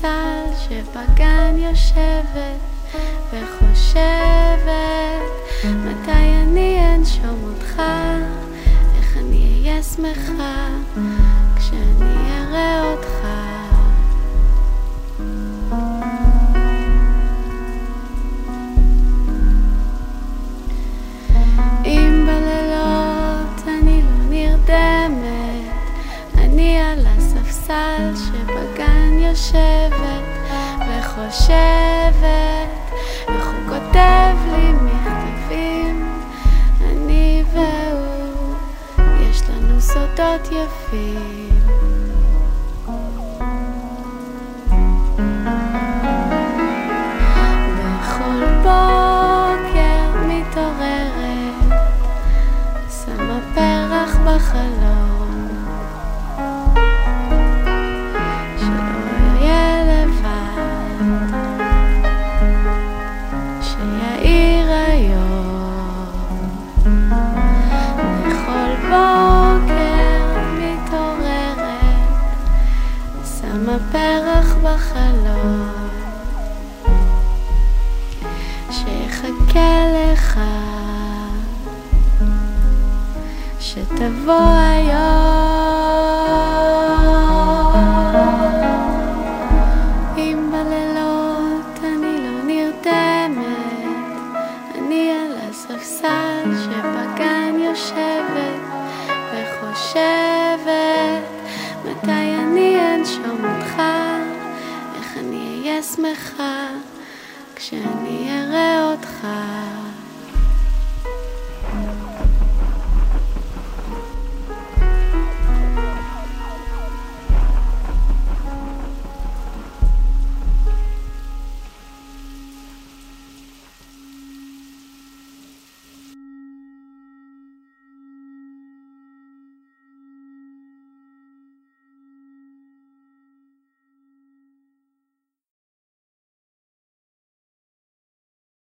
שבגן יושבת וחושבת מתי אני אנשום אותך, איך אני אהיה שמחה כשאני אראה אותך. יושבת וחושבת איך הוא כותב לי מכתבים, אני והוא, יש לנו סודות יפים. בכל בוקר מתעוררת, שמה פרח בחלום, בכל בוקר מתעוררת, שמה פרח בחלום. שיחכה לך שתבוא היום אם בלילות אני לא נרדמת אני על הספסל שבגן יושבת שמחה כשאני אראה אותך